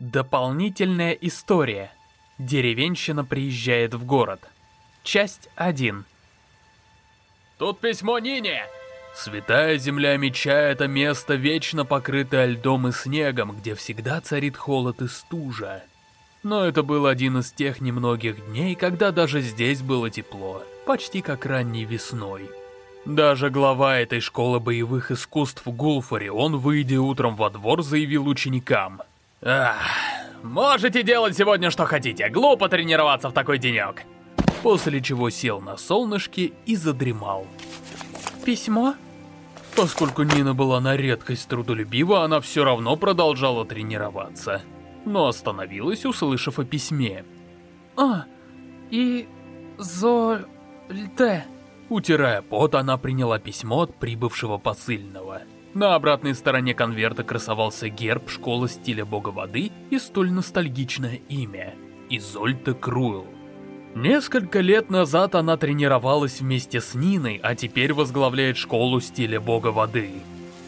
Дополнительная история. Деревенщина приезжает в город. Часть 1. Тут письмо Нине! Святая земля меча — это место, вечно покрытое льдом и снегом, где всегда царит холод и стужа. Но это был один из тех немногих дней, когда даже здесь было тепло, почти как ранней весной. Даже глава этой школы боевых искусств Гулфари, он, выйдя утром во двор, заявил ученикам. «Ах, можете делать сегодня что хотите, глупо тренироваться в такой денек!» После чего сел на солнышке и задремал. Письмо? Поскольку Нина была на редкость трудолюбива, она все равно продолжала тренироваться. Но остановилась, услышав о письме. А, и... Зольте... Утирая пот, она приняла письмо от прибывшего посыльного. На обратной стороне конверта красовался герб школы стиля бога воды и столь ностальгичное имя – Изольта Круэлл. Несколько лет назад она тренировалась вместе с Ниной, а теперь возглавляет школу стиля бога воды.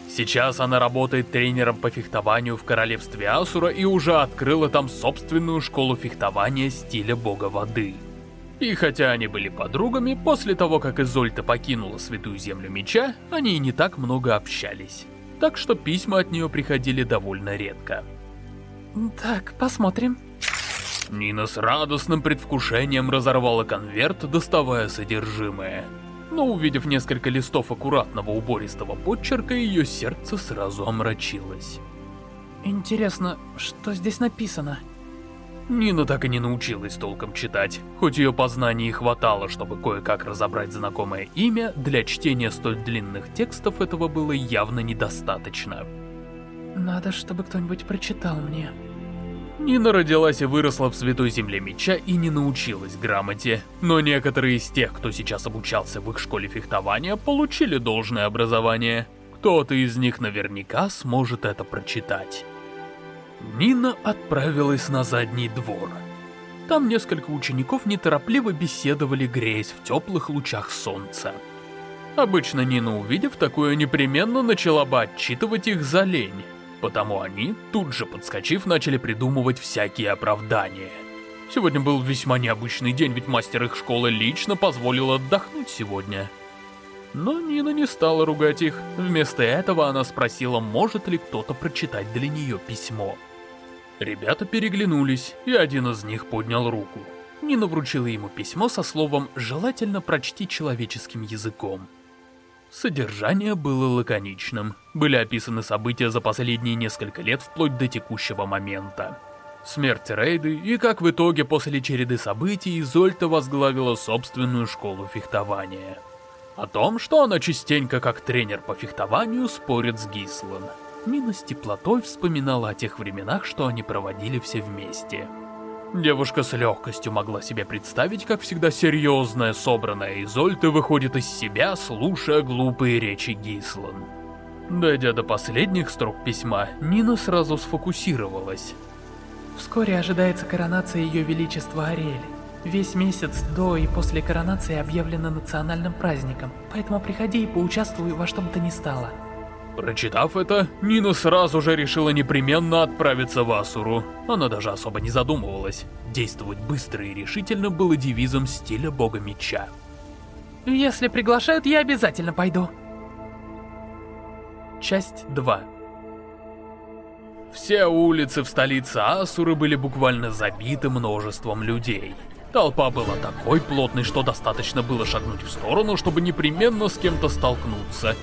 Сейчас она работает тренером по фехтованию в королевстве Асура и уже открыла там собственную школу фехтования стиля бога воды. И хотя они были подругами, после того, как Изольта покинула Святую Землю Меча, они и не так много общались. Так что письма от нее приходили довольно редко. Так, посмотрим. Нина с радостным предвкушением разорвала конверт, доставая содержимое. Но увидев несколько листов аккуратного убористого подчерка, ее сердце сразу омрачилось. Интересно, что здесь написано? Нина так и не научилась толком читать. Хоть ее познаний и хватало, чтобы кое-как разобрать знакомое имя, для чтения столь длинных текстов этого было явно недостаточно. Надо, чтобы кто-нибудь прочитал мне. Нина родилась и выросла в Святой Земле Меча и не научилась грамоте. Но некоторые из тех, кто сейчас обучался в их школе фехтования, получили должное образование. Кто-то из них наверняка сможет это прочитать. Нина отправилась на задний двор. Там несколько учеников неторопливо беседовали, греясь в теплых лучах солнца. Обычно Нина, увидев такое, непременно начала бы отчитывать их за лень. Потому они, тут же подскочив, начали придумывать всякие оправдания. Сегодня был весьма необычный день, ведь мастер их школы лично позволил отдохнуть сегодня. Но Нина не стала ругать их. Вместо этого она спросила, может ли кто-то прочитать для нее письмо. Ребята переглянулись, и один из них поднял руку. Нина вручила ему письмо со словом «желательно прочти человеческим языком». Содержание было лаконичным. Были описаны события за последние несколько лет вплоть до текущего момента. Смерть Рейды и как в итоге после череды событий Изольта возглавила собственную школу фехтования. О том, что она частенько как тренер по фехтованию спорит с Гислан. Нина с теплотой вспоминала о тех временах, что они проводили все вместе. Девушка с легкостью могла себе представить, как всегда серьезная, собранная Изольта выходит из себя, слушая глупые речи Гислан. Дойдя до последних строк письма, Нина сразу сфокусировалась. Вскоре ожидается коронация Ее Величества Ариэль. Весь месяц до и после коронации объявлено национальным праздником, поэтому приходи и поучаствуй во что бы то ни стало. Прочитав это, Нина сразу же решила непременно отправиться в Асуру. Она даже особо не задумывалась. Действовать быстро и решительно было девизом стиля бога меча. Если приглашают, я обязательно пойду. Часть 2 Все улицы в столице Асуры были буквально забиты множеством людей. Толпа была такой плотной, что достаточно было шагнуть в сторону, чтобы непременно с кем-то столкнуться.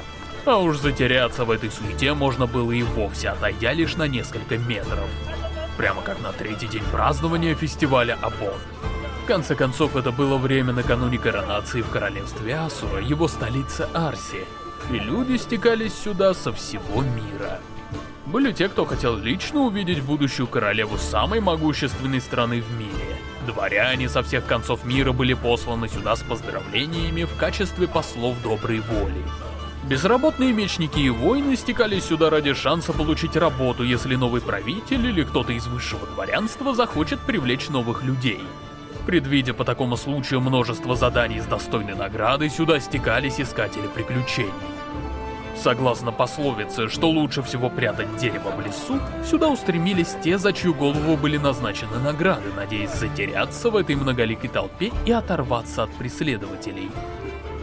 А уж затеряться в этой суете можно было и вовсе, отойдя лишь на несколько метров. Прямо как на третий день празднования фестиваля Абон. В конце концов, это было время накануне коронации в королевстве Асура, его столице Арси. И люди стекались сюда со всего мира. Были те, кто хотел лично увидеть будущую королеву самой могущественной страны в мире. Дворяне со всех концов мира были посланы сюда с поздравлениями в качестве послов доброй воли. Безработные мечники и воины стекались сюда ради шанса получить работу, если новый правитель или кто-то из высшего дворянства захочет привлечь новых людей. Предвидя по такому случаю множество заданий с достойной наградой, сюда стекались искатели приключений. Согласно пословице, что лучше всего прятать дерево в лесу, сюда устремились те, за чью голову были назначены награды, надеясь затеряться в этой многоликой толпе и оторваться от преследователей.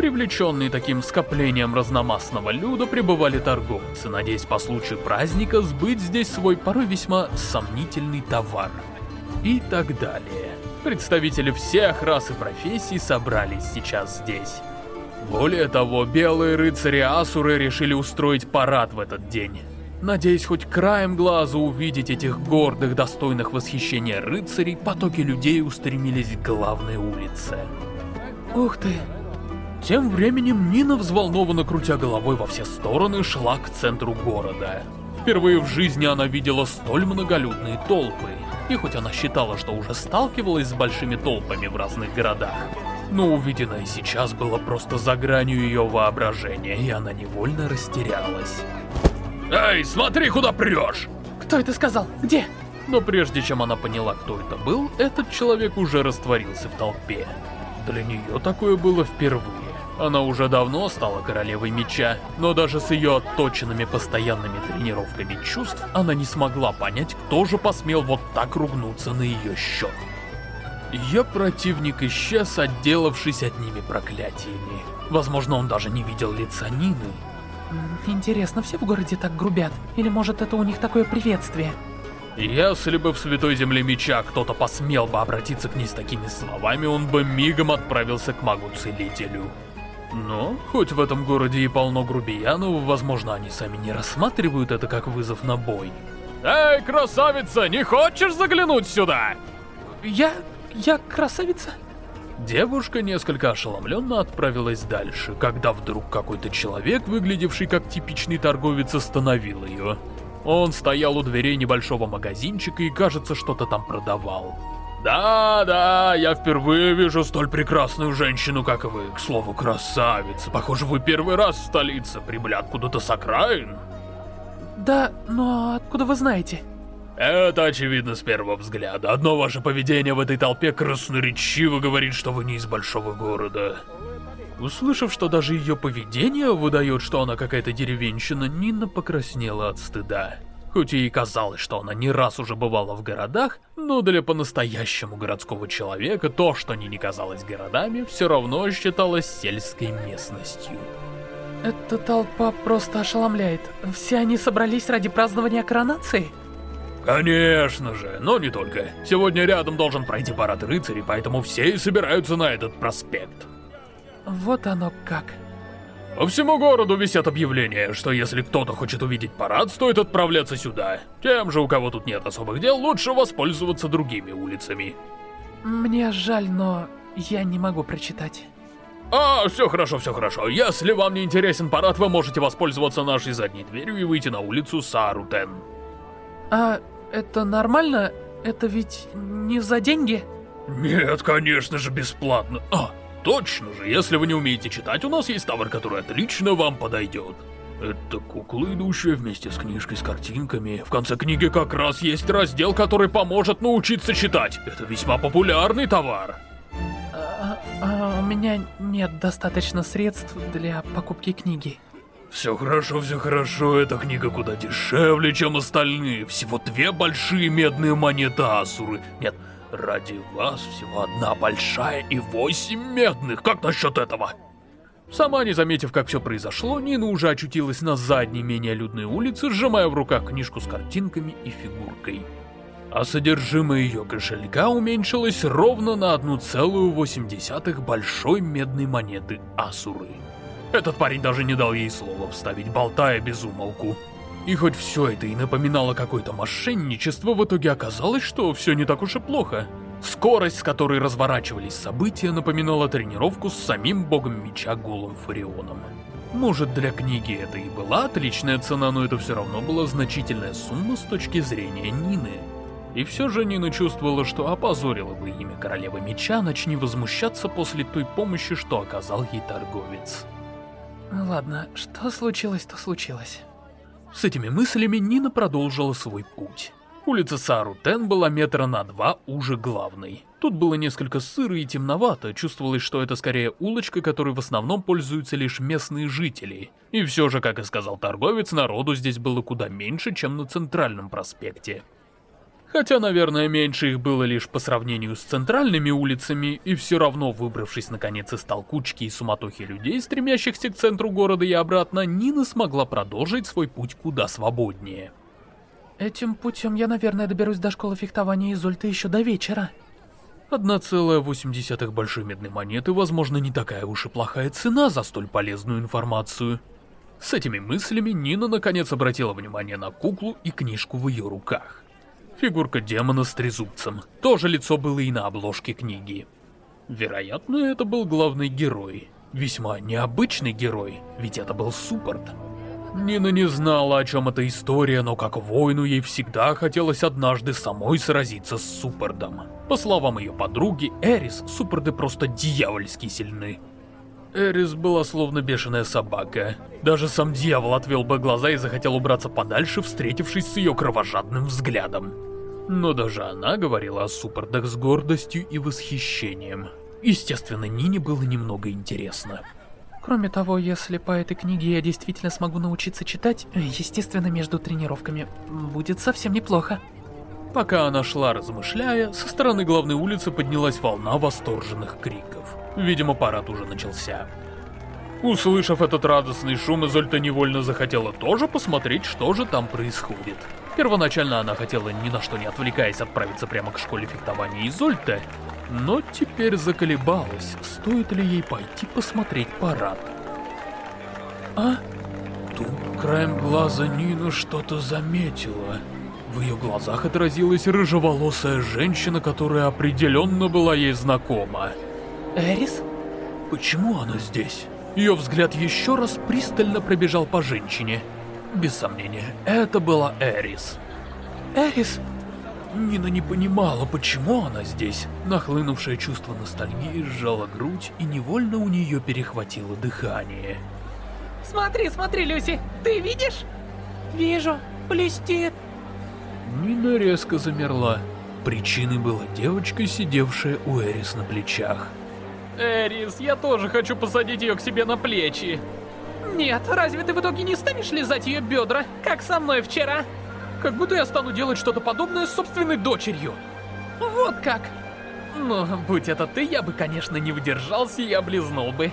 Привлеченные таким скоплением разномастного люда пребывали торговцы, надеясь по случаю праздника сбыть здесь свой порой весьма сомнительный товар. И так далее. Представители всех рас и профессий собрались сейчас здесь. Более того, белые рыцари Асуры решили устроить парад в этот день. Надеясь хоть краем глаза увидеть этих гордых, достойных восхищения рыцарей, потоки людей устремились к главной улице. Ух ты! Тем временем Нина, взволнованно крутя головой во все стороны, шла к центру города. Впервые в жизни она видела столь многолюдные толпы. И хоть она считала, что уже сталкивалась с большими толпами в разных городах, но увиденное сейчас было просто за гранью ее воображения, и она невольно растерялась. «Эй, смотри, куда прешь!» «Кто это сказал? Где?» Но прежде чем она поняла, кто это был, этот человек уже растворился в толпе. Для нее такое было впервые. Она уже давно стала королевой меча, но даже с ее отточенными постоянными тренировками чувств, она не смогла понять, кто же посмел вот так ругнуться на ее счет. Ее противник исчез, отделавшись одними проклятиями. Возможно, он даже не видел лица Нины. Интересно, все в городе так грубят? Или может это у них такое приветствие? Если бы в Святой Земле Меча кто-то посмел бы обратиться к ней с такими словами, он бы мигом отправился к магу-целителю. Но, хоть в этом городе и полно грубиянов, возможно, они сами не рассматривают это как вызов на бой. «Эй, красавица, не хочешь заглянуть сюда?» «Я... я красавица?» Девушка несколько ошеломленно отправилась дальше, когда вдруг какой-то человек, выглядевший как типичный торговец, остановил ее. Он стоял у дверей небольшого магазинчика и, кажется, что-то там продавал. «Да-да, я впервые вижу столь прекрасную женщину, как вы. К слову, красавица. Похоже, вы первый раз в столице. Прибыли откуда-то с окраин?» «Да, но откуда вы знаете?» Это очевидно с первого взгляда. Одно ваше поведение в этой толпе красноречиво говорит, что вы не из большого города. Услышав, что даже ее поведение выдает, что она какая-то деревенщина, Нина покраснела от стыда. Хоть ей казалось, что она не раз уже бывала в городах, но для по-настоящему городского человека то, что не казалось городами, все равно считалось сельской местностью. Эта толпа просто ошеломляет. Все они собрались ради празднования коронации? Конечно же, но не только. Сегодня рядом должен пройти парад рыцарей, поэтому все и собираются на этот проспект. Вот оно как. По всему городу висят объявления, что если кто-то хочет увидеть парад, стоит отправляться сюда. Тем же, у кого тут нет особых дел, лучше воспользоваться другими улицами. Мне жаль, но я не могу прочитать. А, все хорошо, все хорошо. Если вам не интересен парад, вы можете воспользоваться нашей задней дверью и выйти на улицу Сарутен. А это нормально? Это ведь не за деньги? Нет, конечно же, бесплатно. А, точно же, если вы не умеете читать, у нас есть товар, который отлично вам подойдет. Это кукла, идущая вместе с книжкой с картинками. В конце книги как раз есть раздел, который поможет научиться читать. Это весьма популярный товар. А, а у меня нет достаточно средств для покупки книги. Все хорошо, все хорошо, эта книга куда дешевле, чем остальные. Всего две большие медные монеты Асуры. Нет, ради вас всего одна большая и восемь медных. Как насчет этого? Сама не заметив, как все произошло, Нина уже очутилась на задней, менее людной улице, сжимая в руках книжку с картинками и фигуркой. А содержимое ее кошелька уменьшилось ровно на одну целую восемь десятых большой медной монеты Асуры. Этот парень даже не дал ей слова вставить, болтая без умолку. И хоть все это и напоминало какое-то мошенничество, в итоге оказалось, что все не так уж и плохо. Скорость, с которой разворачивались события, напоминала тренировку с самим богом меча Голым Фарионом. Может, для книги это и была отличная цена, но это все равно была значительная сумма с точки зрения Нины. И все же Нина чувствовала, что опозорила бы имя Королевы Меча, начни возмущаться после той помощи, что оказал ей торговец. Ладно, что случилось, то случилось. С этими мыслями Нина продолжила свой путь. Улица Сарутен была метра на два уже главной. Тут было несколько сыро и темновато, чувствовалось, что это скорее улочка, которой в основном пользуются лишь местные жители. И все же, как и сказал торговец, народу здесь было куда меньше, чем на центральном проспекте. Хотя, наверное, меньше их было лишь по сравнению с центральными улицами, и все равно, выбравшись наконец из толкучки и суматохи людей, стремящихся к центру города и обратно, Нина смогла продолжить свой путь куда свободнее. Этим путем я, наверное, доберусь до школы фехтования Изольта еще до вечера. 1,8 большой медной монеты, возможно, не такая уж и плохая цена за столь полезную информацию. С этими мыслями Нина наконец обратила внимание на куклу и книжку в ее руках. Фигурка демона с трезубцем. Тоже лицо было и на обложке книги. Вероятно, это был главный герой. Весьма необычный герой, ведь это был Суппорт. Нина не знала, о чем эта история, но как воину ей всегда хотелось однажды самой сразиться с Суппордом. По словам ее подруги, Эрис, Суппорды просто дьявольски сильны. Эрис была словно бешеная собака. Даже сам дьявол отвел бы глаза и захотел убраться подальше, встретившись с ее кровожадным взглядом. Но даже она говорила о суппортах с гордостью и восхищением. Естественно, Нине было немного интересно. Кроме того, если по этой книге я действительно смогу научиться читать, естественно, между тренировками, будет совсем неплохо. Пока она шла, размышляя, со стороны главной улицы поднялась волна восторженных криков. Видимо, парад уже начался. Услышав этот радостный шум, Изольта невольно захотела тоже посмотреть, что же там происходит. Первоначально она хотела ни на что не отвлекаясь отправиться прямо к школе фехтования Изольта, но теперь заколебалась, стоит ли ей пойти посмотреть парад. А? Тут краем глаза Нина что-то заметила. В ее глазах отразилась рыжеволосая женщина, которая определенно была ей знакома. Эрис? Почему она здесь? Ее взгляд еще раз пристально пробежал по женщине. Без сомнения, это была Эрис. Эрис? Нина не понимала, почему она здесь. Нахлынувшее чувство ностальгии сжало грудь, и невольно у нее перехватило дыхание. Смотри, смотри, Люси, ты видишь? Вижу, блестит. Нина резко замерла. Причиной была девочка, сидевшая у Эрис на плечах. Эрис, я тоже хочу посадить ее к себе на плечи. Нет, разве ты в итоге не станешь лизать ее бедра, как со мной вчера? Как будто я стану делать что-то подобное с собственной дочерью. Вот как. Но, будь это ты, я бы, конечно, не удержался и облизнул бы.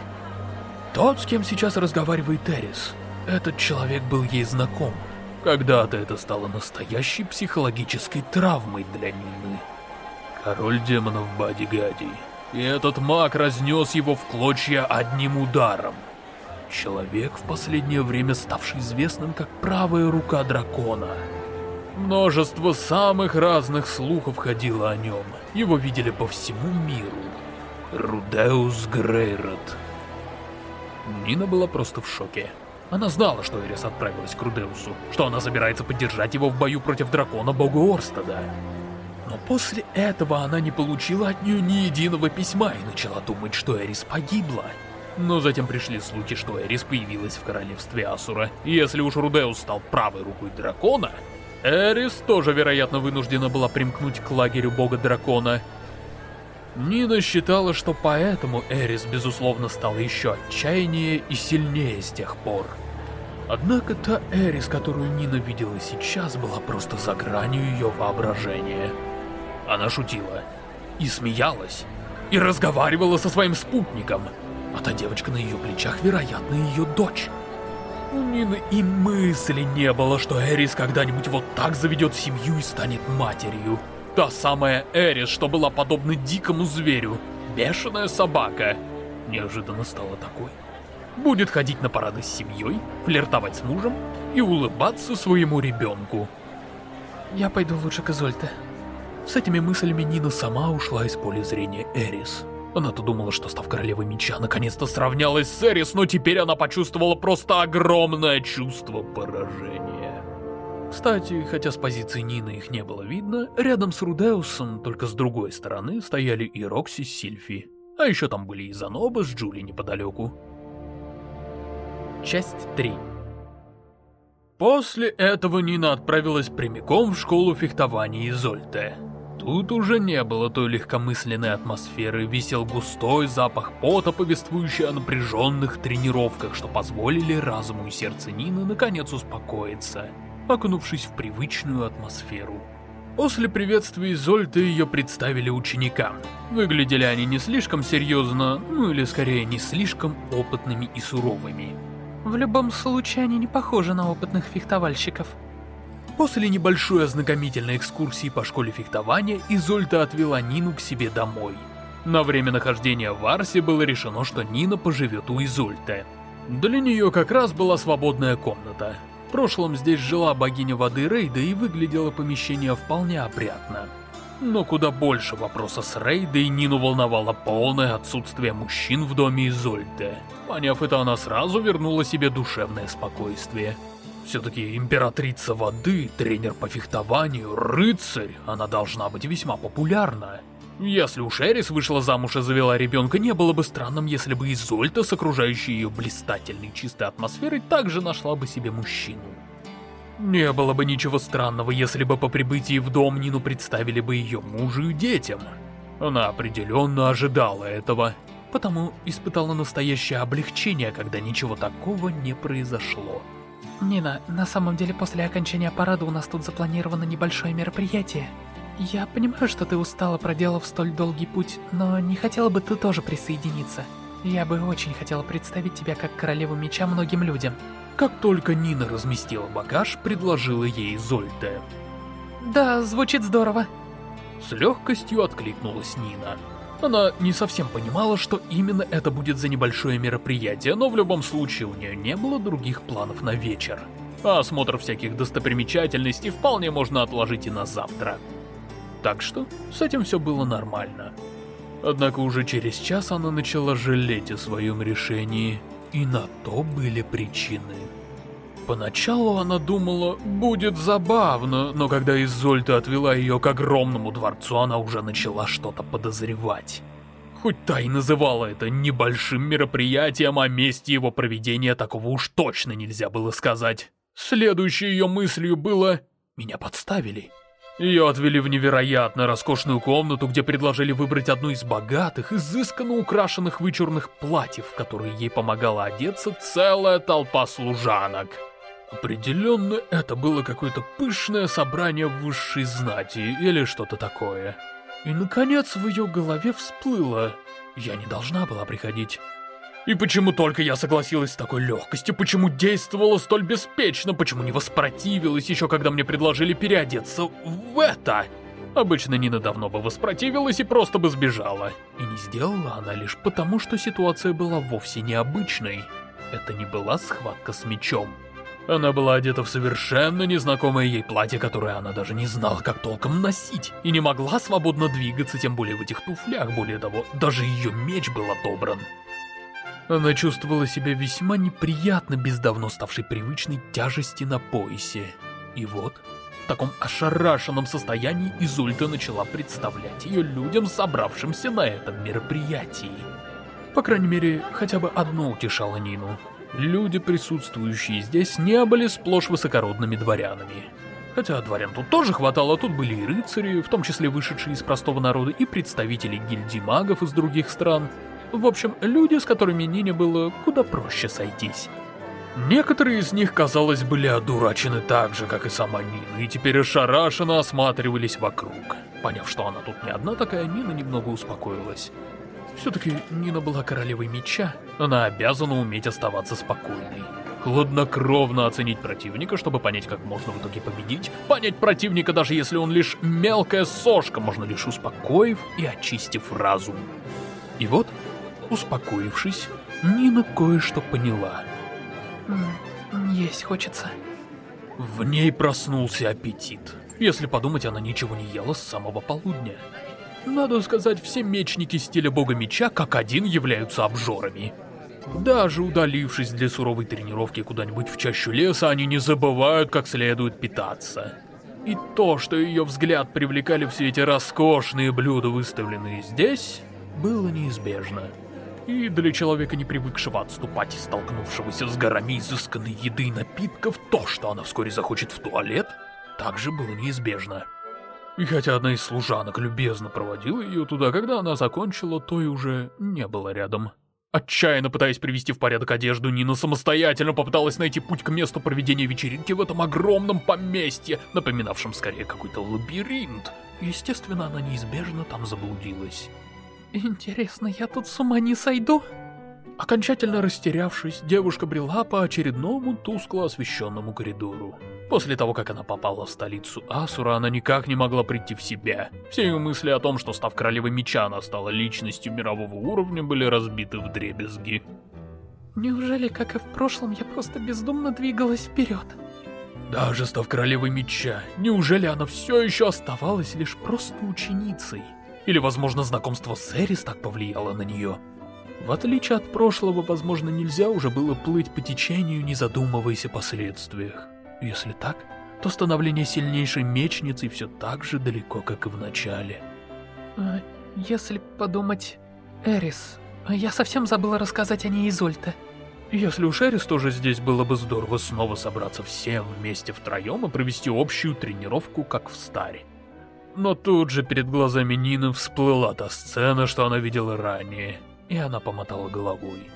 Тот, с кем сейчас разговаривает Эрис, этот человек был ей знаком. Когда-то это стало настоящей психологической травмой для Нины. Король демонов Бади-Гади. И этот маг разнес его в клочья одним ударом. Человек, в последнее время ставший известным как правая рука дракона. Множество самых разных слухов ходило о нем. Его видели по всему миру. Рудеус Грейрот. Нина была просто в шоке. Она знала, что Эрис отправилась к Рудеусу, что она собирается поддержать его в бою против дракона бога Орстада. Но после этого она не получила от нее ни единого письма и начала думать, что Эрис погибла. Но затем пришли слухи, что Эрис появилась в королевстве Асура. Если уж Рудеус стал правой рукой дракона, Эрис тоже, вероятно, вынуждена была примкнуть к лагерю бога-дракона. Нина считала, что поэтому Эрис, безусловно, стала еще отчаяннее и сильнее с тех пор. Однако та Эрис, которую Нина видела сейчас, была просто за гранью ее воображения. Она шутила, и смеялась, и разговаривала со своим спутником — а та девочка на ее плечах, вероятно, ее дочь. У Нины и мысли не было, что Эрис когда-нибудь вот так заведет семью и станет матерью. Та самая Эрис, что была подобна дикому зверю. Бешеная собака. Неожиданно стала такой. Будет ходить на парады с семьей, флиртовать с мужем и улыбаться своему ребенку. Я пойду лучше к Изольте. С этими мыслями Нина сама ушла из поля зрения Эрис. Она-то думала, что став королевой меча, наконец-то сравнялась с Эрис, но теперь она почувствовала просто огромное чувство поражения. Кстати, хотя с позиции Нины их не было видно, рядом с Рудеусом, только с другой стороны, стояли и Рокси с Сильфи. А еще там были и Заноба с Джули неподалеку. Часть 3 После этого Нина отправилась прямиком в школу фехтования Изольте. Тут уже не было той легкомысленной атмосферы, висел густой запах пота, повествующий о напряженных тренировках, что позволили разуму и сердцу Нины наконец успокоиться, окунувшись в привычную атмосферу. После приветствия Изольты ее представили ученикам. Выглядели они не слишком серьезно, ну или скорее не слишком опытными и суровыми. В любом случае, они не похожи на опытных фехтовальщиков. После небольшой ознакомительной экскурсии по школе фехтования, Изольта отвела Нину к себе домой. На время нахождения в Арсе было решено, что Нина поживет у Изольты. Для нее как раз была свободная комната. В прошлом здесь жила богиня воды Рейда и выглядело помещение вполне опрятно. Но куда больше вопроса с Рейдой Нину волновало полное отсутствие мужчин в доме Изольды. Поняв это, она сразу вернула себе душевное спокойствие. Все-таки императрица воды, тренер по фехтованию, рыцарь, она должна быть весьма популярна. Если уж Эрис вышла замуж и завела ребенка, не было бы странным, если бы Изольта с окружающей ее блистательной чистой атмосферой также нашла бы себе мужчину. Не было бы ничего странного, если бы по прибытии в дом Нину представили бы ее мужу и детям. Она определенно ожидала этого, потому испытала настоящее облегчение, когда ничего такого не произошло. Нина, на самом деле после окончания парада у нас тут запланировано небольшое мероприятие. Я понимаю, что ты устала, проделав столь долгий путь, но не хотела бы ты тоже присоединиться. Я бы очень хотела представить тебя как королеву меча многим людям. Как только Нина разместила багаж, предложила ей Зольда. Да, звучит здорово. С легкостью откликнулась Нина. Она не совсем понимала, что именно это будет за небольшое мероприятие, но в любом случае у нее не было других планов на вечер. А осмотр всяких достопримечательностей вполне можно отложить и на завтра. Так что с этим все было нормально. Однако уже через час она начала жалеть о своем решении, и на то были причины. Поначалу она думала, будет забавно, но когда Изольта отвела ее к огромному дворцу, она уже начала что-то подозревать. Хоть та и называла это небольшим мероприятием, о месте его проведения такого уж точно нельзя было сказать. Следующей ее мыслью было «меня подставили». Ее отвели в невероятно роскошную комнату, где предложили выбрать одну из богатых, изысканно украшенных вычурных платьев, в которые ей помогала одеться целая толпа служанок. Определенно, это было какое-то пышное собрание высшей знати или что-то такое. И, наконец, в ее голове всплыло. Я не должна была приходить. И почему только я согласилась с такой легкостью? Почему действовала столь беспечно? Почему не воспротивилась еще, когда мне предложили переодеться в это? Обычно Нина давно бы воспротивилась и просто бы сбежала. И не сделала она лишь потому, что ситуация была вовсе необычной. Это не была схватка с мечом. Она была одета в совершенно незнакомое ей платье, которое она даже не знала, как толком носить, и не могла свободно двигаться, тем более в этих туфлях, более того, даже ее меч был отобран. Она чувствовала себя весьма неприятно без давно ставшей привычной тяжести на поясе. И вот, в таком ошарашенном состоянии Изульта начала представлять ее людям, собравшимся на этом мероприятии. По крайней мере, хотя бы одно утешало Нину. Люди, присутствующие здесь, не были сплошь высокородными дворянами. Хотя дворян тут тоже хватало, тут были и рыцари, в том числе вышедшие из простого народа, и представители гильдии магов из других стран. В общем, люди, с которыми Нине было куда проще сойтись. Некоторые из них, казалось, были одурачены так же, как и сама Нина, и теперь ошарашенно осматривались вокруг. Поняв, что она тут не одна такая, Нина немного успокоилась. Все-таки Нина была королевой меча, она обязана уметь оставаться спокойной. Хладнокровно оценить противника, чтобы понять, как можно в итоге победить. Понять противника, даже если он лишь мелкая сошка, можно лишь успокоив и очистив разум. И вот, успокоившись, Нина кое-что поняла. Есть хочется. В ней проснулся аппетит. Если подумать, она ничего не ела с самого полудня. Надо сказать, все мечники стиля бога меча как один являются обжорами. Даже удалившись для суровой тренировки куда-нибудь в чащу леса, они не забывают, как следует питаться. И то, что ее взгляд привлекали все эти роскошные блюда, выставленные здесь, было неизбежно. И для человека, не привыкшего отступать и столкнувшегося с горами изысканной еды и напитков, то, что она вскоре захочет в туалет, также было неизбежно. И хотя одна из служанок любезно проводила ее туда, когда она закончила, то и уже не было рядом. Отчаянно пытаясь привести в порядок одежду, Нина самостоятельно попыталась найти путь к месту проведения вечеринки в этом огромном поместье, напоминавшем скорее какой-то лабиринт. Естественно, она неизбежно там заблудилась. Интересно, я тут с ума не сойду? Окончательно растерявшись, девушка брела по очередному тускло освещенному коридору. После того, как она попала в столицу Асура, она никак не могла прийти в себя. Все ее мысли о том, что став королевой меча, она стала личностью мирового уровня, были разбиты в дребезги. Неужели, как и в прошлом, я просто бездумно двигалась вперед? Даже став королевой меча, неужели она все еще оставалась лишь просто ученицей? Или, возможно, знакомство с Эрис так повлияло на нее? В отличие от прошлого, возможно, нельзя уже было плыть по течению, не задумываясь о последствиях. Если так, то становление сильнейшей мечницей все так же далеко, как и в начале. А, если подумать... Эрис, я совсем забыла рассказать о ней Изольте. Если уж Эрис тоже здесь, было бы здорово снова собраться всем вместе втроем и провести общую тренировку, как в старе. Но тут же перед глазами Нины всплыла та сцена, что она видела ранее, и она помотала головой.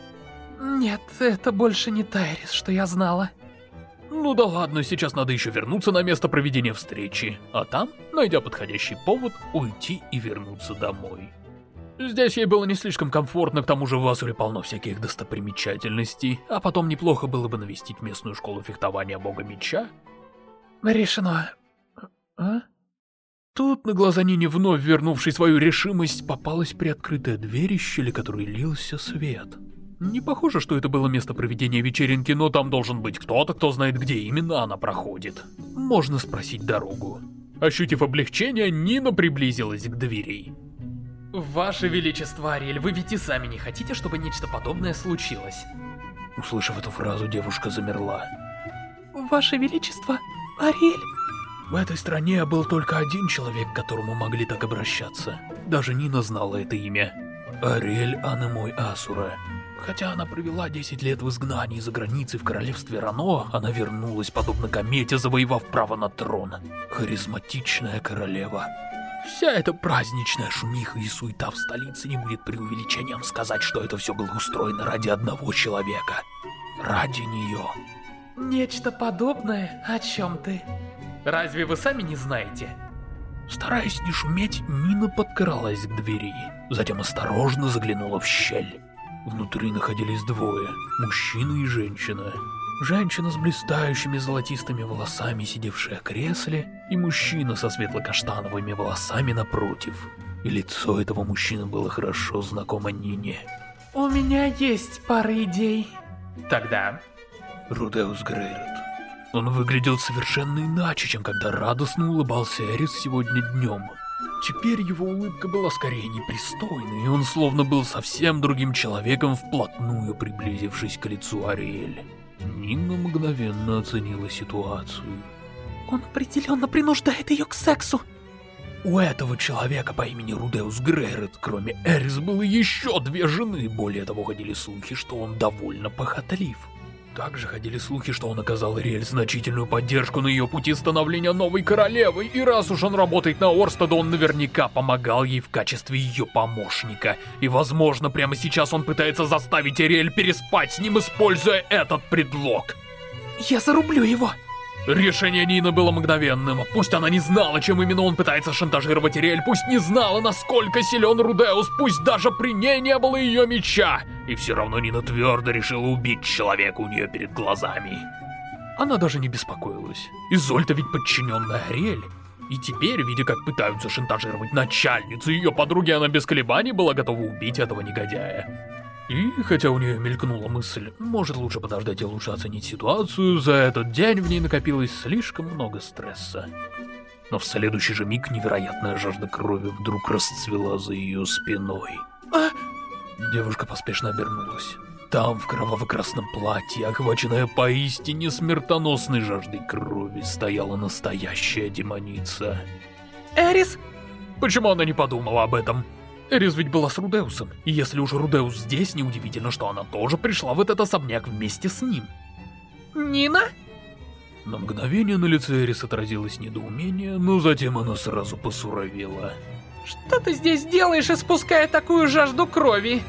Нет, это больше не Тайрис, что я знала. Ну да ладно, сейчас надо еще вернуться на место проведения встречи, а там, найдя подходящий повод, уйти и вернуться домой. Здесь ей было не слишком комфортно, к тому же в Асуре полно всяких достопримечательностей, а потом неплохо было бы навестить местную школу фехтования бога меча. Решено. А? Тут на глаза Нине, вновь вернувшей свою решимость, попалась приоткрытая дверь, из щели которой лился свет. Не похоже, что это было место проведения вечеринки, но там должен быть кто-то, кто знает, где именно она проходит. Можно спросить дорогу. Ощутив облегчение, Нина приблизилась к двери. Ваше Величество, Ариэль, вы ведь и сами не хотите, чтобы нечто подобное случилось? Услышав эту фразу, девушка замерла. Ваше Величество, Ариэль... В этой стране был только один человек, к которому могли так обращаться. Даже Нина знала это имя. Ариэль Анемой Асура. Хотя она провела 10 лет в изгнании за границей в королевстве Рано, она вернулась, подобно комете, завоевав право на трон. Харизматичная королева. Вся эта праздничная шумиха и суета в столице не будет преувеличением сказать, что это все было устроено ради одного человека. Ради нее. Нечто подобное? О чем ты? Разве вы сами не знаете? Стараясь не шуметь, Нина подкралась к двери, затем осторожно заглянула в щель. Внутри находились двое, мужчина и женщина. Женщина с блистающими золотистыми волосами, сидевшая в кресле, и мужчина со светло-каштановыми волосами напротив. И лицо этого мужчины было хорошо знакомо Нине. У меня есть пара идей. Тогда... Рудеус Грейрот. Он выглядел совершенно иначе, чем когда радостно улыбался Эрис сегодня днем. Теперь его улыбка была скорее непристойной, и он словно был совсем другим человеком, вплотную приблизившись к лицу Ариэль. Нина мгновенно оценила ситуацию. Он определенно принуждает ее к сексу. У этого человека по имени Рудеус Грейрет, кроме Эрис, было еще две жены. Более того, ходили слухи, что он довольно похотлив. Также ходили слухи, что он оказал Риэль значительную поддержку на ее пути становления новой королевой, и раз уж он работает на Орстеда, он наверняка помогал ей в качестве ее помощника. И возможно, прямо сейчас он пытается заставить Риэль переспать с ним, используя этот предлог. Я зарублю его! Решение Нины было мгновенным. Пусть она не знала, чем именно он пытается шантажировать Ириэль, пусть не знала, насколько силен Рудеус, пусть даже при ней не было ее меча. И все равно Нина твердо решила убить человека у нее перед глазами. Она даже не беспокоилась. Изольта ведь подчиненная Ариэль. И теперь, видя, как пытаются шантажировать начальницу ее подруги, она без колебаний была готова убить этого негодяя. И, хотя у нее мелькнула мысль, может лучше подождать и лучше оценить ситуацию, за этот день в ней накопилось слишком много стресса. Но в следующий же миг невероятная жажда крови вдруг расцвела за ее спиной. А? Девушка поспешно обернулась. Там, в кроваво-красном платье, охваченная поистине смертоносной жаждой крови, стояла настоящая демоница. Эрис? Почему она не подумала об этом? Эрис ведь была с Рудеусом, и если уж Рудеус здесь, неудивительно, что она тоже пришла в этот особняк вместе с ним. Нина? На мгновение на лице Эрис отразилось недоумение, но затем она сразу посуровела. Что ты здесь делаешь, испуская такую жажду крови?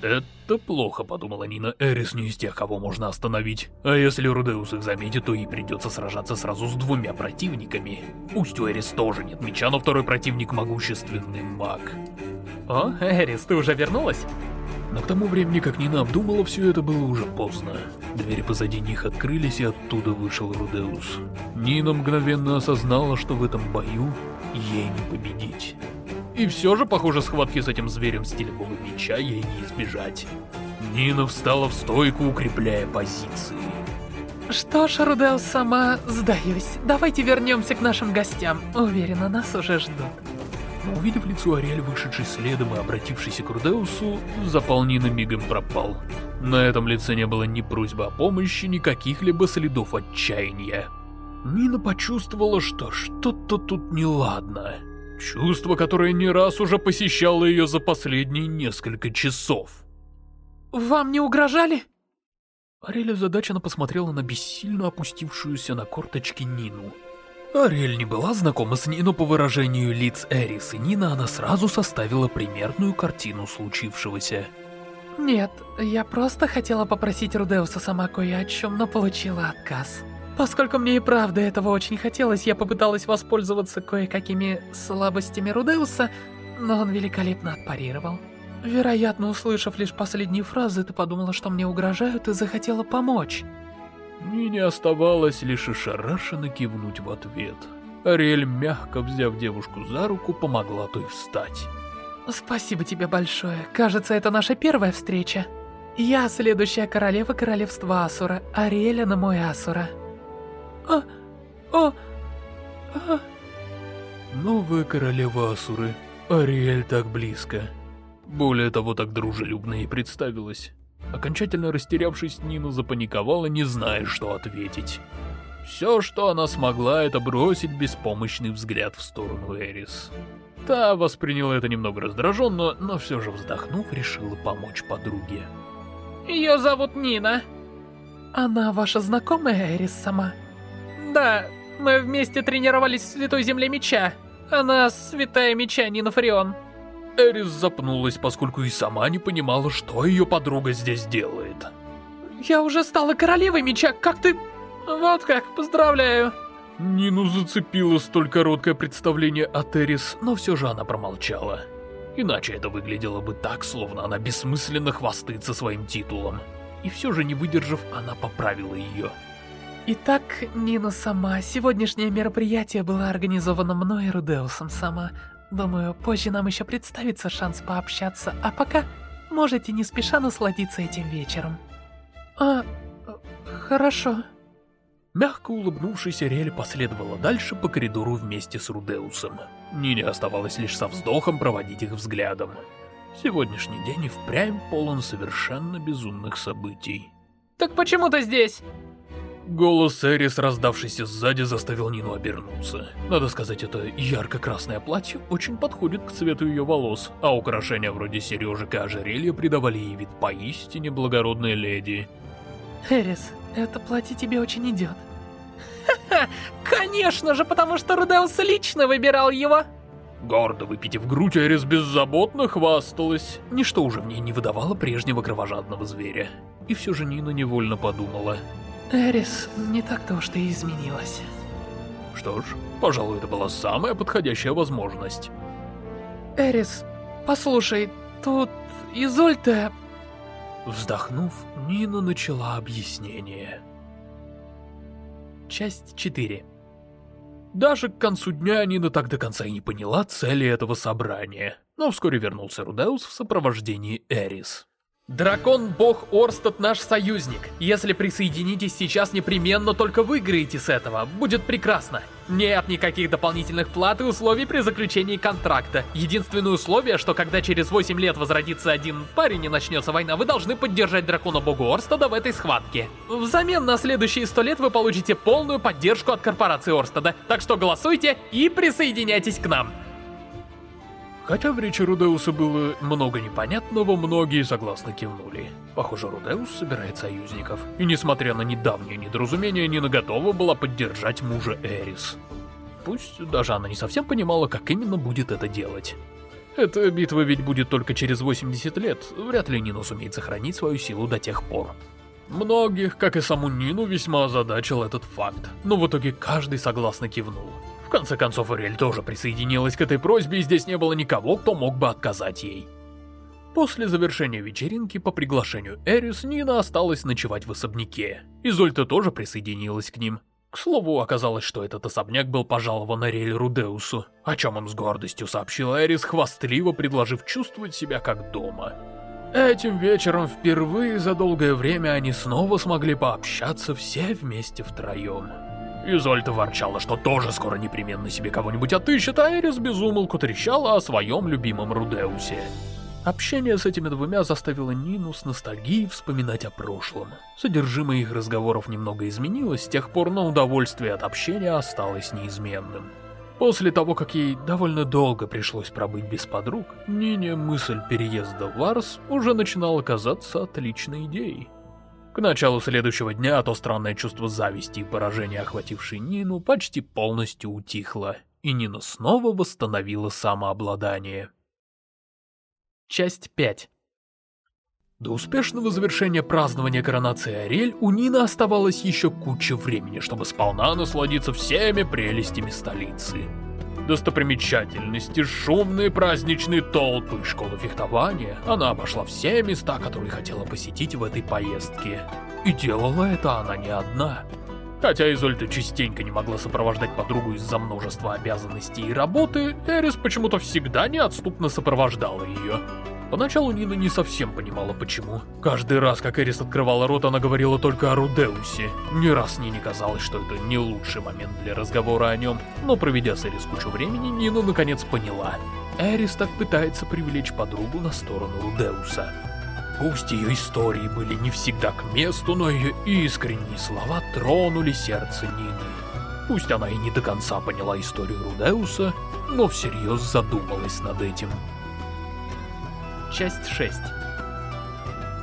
Это плохо, подумала Нина. Эрис не из тех, кого можно остановить. А если Рудеус их заметит, то ей придется сражаться сразу с двумя противниками. Пусть у Эрис тоже нет меча, но второй противник могущественный маг. О, Эрис, ты уже вернулась? Но к тому времени, как Нина обдумала, все это было уже поздно. Двери позади них открылись, и оттуда вышел Рудеус. Нина мгновенно осознала, что в этом бою ей не победить. И все же, похоже, схватки с этим зверем в стиле бога меча ей не избежать. Нина встала в стойку, укрепляя позиции. Что ж, Рудеус сама, сдаюсь. Давайте вернемся к нашим гостям. Уверена, нас уже ждут. Но увидев лицо Ариэль, вышедший следом и обратившийся к Рудеусу, запал Нина мигом пропал. На этом лице не было ни просьбы о помощи, ни каких-либо следов отчаяния. Нина почувствовала, что что-то тут неладно. Чувство, которое не раз уже посещало ее за последние несколько часов. «Вам не угрожали?» Ариэль озадаченно посмотрела на бессильно опустившуюся на корточки Нину. Ариэль не была знакома с Нину по выражению лиц Эрис, и Нина она сразу составила примерную картину случившегося. Нет, я просто хотела попросить Рудеуса сама кое о чем, но получила отказ. Поскольку мне и правда этого очень хотелось, я попыталась воспользоваться кое-какими слабостями Рудеуса, но он великолепно отпарировал. Вероятно, услышав лишь последние фразы, ты подумала, что мне угрожают и захотела помочь. Нине оставалось лишь ошарашенно кивнуть в ответ. Ариэль, мягко взяв девушку за руку, помогла той встать. Спасибо тебе большое. Кажется, это наша первая встреча. Я следующая королева королевства Асура, Ариэля на мой Асура. А... О... А... Новая королева Асуры. Ариэль так близко. Более того, так дружелюбно и представилась. Окончательно растерявшись, Нина запаниковала, не зная, что ответить. Все, что она смогла, это бросить беспомощный взгляд в сторону Эрис. Та восприняла это немного раздраженно, но все же вздохнув, решила помочь подруге. Ее зовут Нина. Она ваша знакомая, Эрис, сама? Да, мы вместе тренировались в Святой Земле Меча. Она Святая Меча, Нина Фарион. Эрис запнулась, поскольку и сама не понимала, что ее подруга здесь делает. Я уже стала королевой меча, как ты... Вот как, поздравляю. Нину зацепило столь короткое представление от Эрис, но все же она промолчала. Иначе это выглядело бы так, словно она бессмысленно хвастается своим титулом. И все же, не выдержав, она поправила ее. Итак, Нина сама, сегодняшнее мероприятие было организовано мной и Рудеусом сама. Думаю, позже нам еще представится шанс пообщаться, а пока можете не спеша насладиться этим вечером. А, хорошо. Мягко улыбнувшись, Ариэль последовала дальше по коридору вместе с Рудеусом. Нине оставалось лишь со вздохом проводить их взглядом. Сегодняшний день и впрямь полон совершенно безумных событий. «Так почему ты здесь?» Голос Эрис, раздавшийся сзади, заставил Нину обернуться. Надо сказать, это ярко-красное платье очень подходит к цвету ее волос, а украшения вроде сережек и ожерелья придавали ей вид поистине благородной леди. Эрис, это платье тебе очень идет. Ха-ха, конечно же, потому что Рудеус лично выбирал его. Гордо выпитив грудь, Эрис беззаботно хвасталась. Ничто уже в ней не выдавало прежнего кровожадного зверя. И все же Нина невольно подумала... Эрис, не так-то уж ты изменилась. Что ж, пожалуй, это была самая подходящая возможность. Эрис, послушай, тут Изольда... Вздохнув, Нина начала объяснение. Часть 4 Даже к концу дня Нина так до конца и не поняла цели этого собрания. Но вскоре вернулся Рудеус в сопровождении Эрис. Дракон-бог Орстад наш союзник. Если присоединитесь сейчас, непременно только выиграете с этого. Будет прекрасно. Нет никаких дополнительных плат и условий при заключении контракта. Единственное условие, что когда через 8 лет возродится один парень и начнется война, вы должны поддержать дракона-бога Орстада в этой схватке. Взамен на следующие 100 лет вы получите полную поддержку от корпорации Орстада. Так что голосуйте и присоединяйтесь к нам. Хотя в речи Рудеуса было много непонятного, многие согласно кивнули. Похоже, Рудеус собирает союзников. И несмотря на недавнее недоразумение, Нина готова была поддержать мужа Эрис. Пусть даже она не совсем понимала, как именно будет это делать. Эта битва ведь будет только через 80 лет, вряд ли Нина сумеет сохранить свою силу до тех пор. Многих, как и саму Нину, весьма озадачил этот факт, но в итоге каждый согласно кивнул. В конце концов, Ариэль тоже присоединилась к этой просьбе, и здесь не было никого, кто мог бы отказать ей. После завершения вечеринки по приглашению Эрис, Нина осталась ночевать в особняке. Изольта тоже присоединилась к ним. К слову, оказалось, что этот особняк был пожалован Ариэль Рудеусу, о чем он с гордостью сообщил Эрис, хвастливо предложив чувствовать себя как дома. Этим вечером впервые за долгое время они снова смогли пообщаться все вместе втроем. Изольда ворчала, что тоже скоро непременно себе кого-нибудь отыщет, а Эрис безумолку трещала о своем любимом Рудеусе. Общение с этими двумя заставило Нину с ностальгией вспоминать о прошлом. Содержимое их разговоров немного изменилось с тех пор, но удовольствие от общения осталось неизменным. После того, как ей довольно долго пришлось пробыть без подруг, Нине мысль переезда в Ларс уже начинала казаться отличной идеей. К началу следующего дня то странное чувство зависти и поражения, охватившее Нину, почти полностью утихло, и Нина снова восстановила самообладание. Часть 5 До успешного завершения празднования коронации Ариэль у Нины оставалось еще куча времени, чтобы сполна насладиться всеми прелестями столицы достопримечательности, шумные праздничные толпы, школы фехтования. Она обошла все места, которые хотела посетить в этой поездке. И делала это она не одна. Хотя Изольда частенько не могла сопровождать подругу из-за множества обязанностей и работы, Эрис почему-то всегда неотступно сопровождала ее. Поначалу Нина не совсем понимала, почему. Каждый раз, как Эрис открывала рот, она говорила только о Рудеусе. Ни раз мне не казалось, что это не лучший момент для разговора о нем, но проведя с Эрис кучу времени, Нина наконец поняла. Эрис так пытается привлечь подругу на сторону Рудеуса. Пусть ее истории были не всегда к месту, но ее искренние слова тронули сердце Нины. Пусть она и не до конца поняла историю Рудеуса, но всерьез задумалась над этим. Часть 6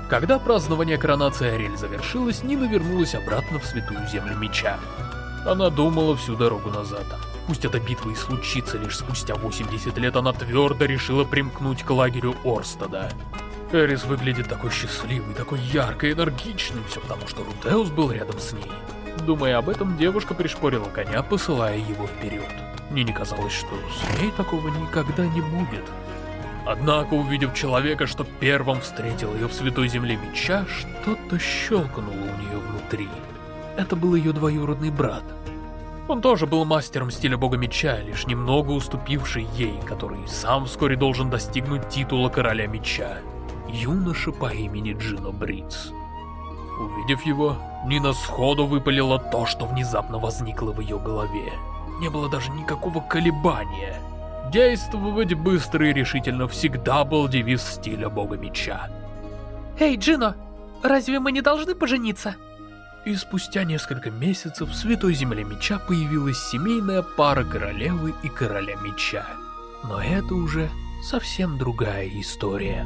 Когда празднование коронации Ариэль завершилось, Нина вернулась обратно в Святую Землю Меча. Она думала всю дорогу назад. Пусть эта битва и случится лишь спустя 80 лет, она твердо решила примкнуть к лагерю Орстада. Эрис выглядит такой счастливой, такой яркой, энергичной, все потому что Рутеус был рядом с ней. Думая об этом, девушка пришпорила коня, посылая его вперед. Мне не казалось, что с ней такого никогда не будет. Однако, увидев человека, что первым встретил ее в Святой Земле Меча, что-то щелкнуло у нее внутри. Это был ее двоюродный брат. Он тоже был мастером стиля Бога Меча, лишь немного уступивший ей, который сам вскоре должен достигнуть титула Короля Меча. Юноша по имени Джино Бриц. Увидев его, Нина сходу выпалила то, что внезапно возникло в ее голове. Не было даже никакого колебания. Действовать быстро и решительно всегда был девиз стиля бога меча. «Эй, Джино, разве мы не должны пожениться?» И спустя несколько месяцев в Святой Земле Меча появилась семейная пара королевы и короля меча. Но это уже совсем другая история.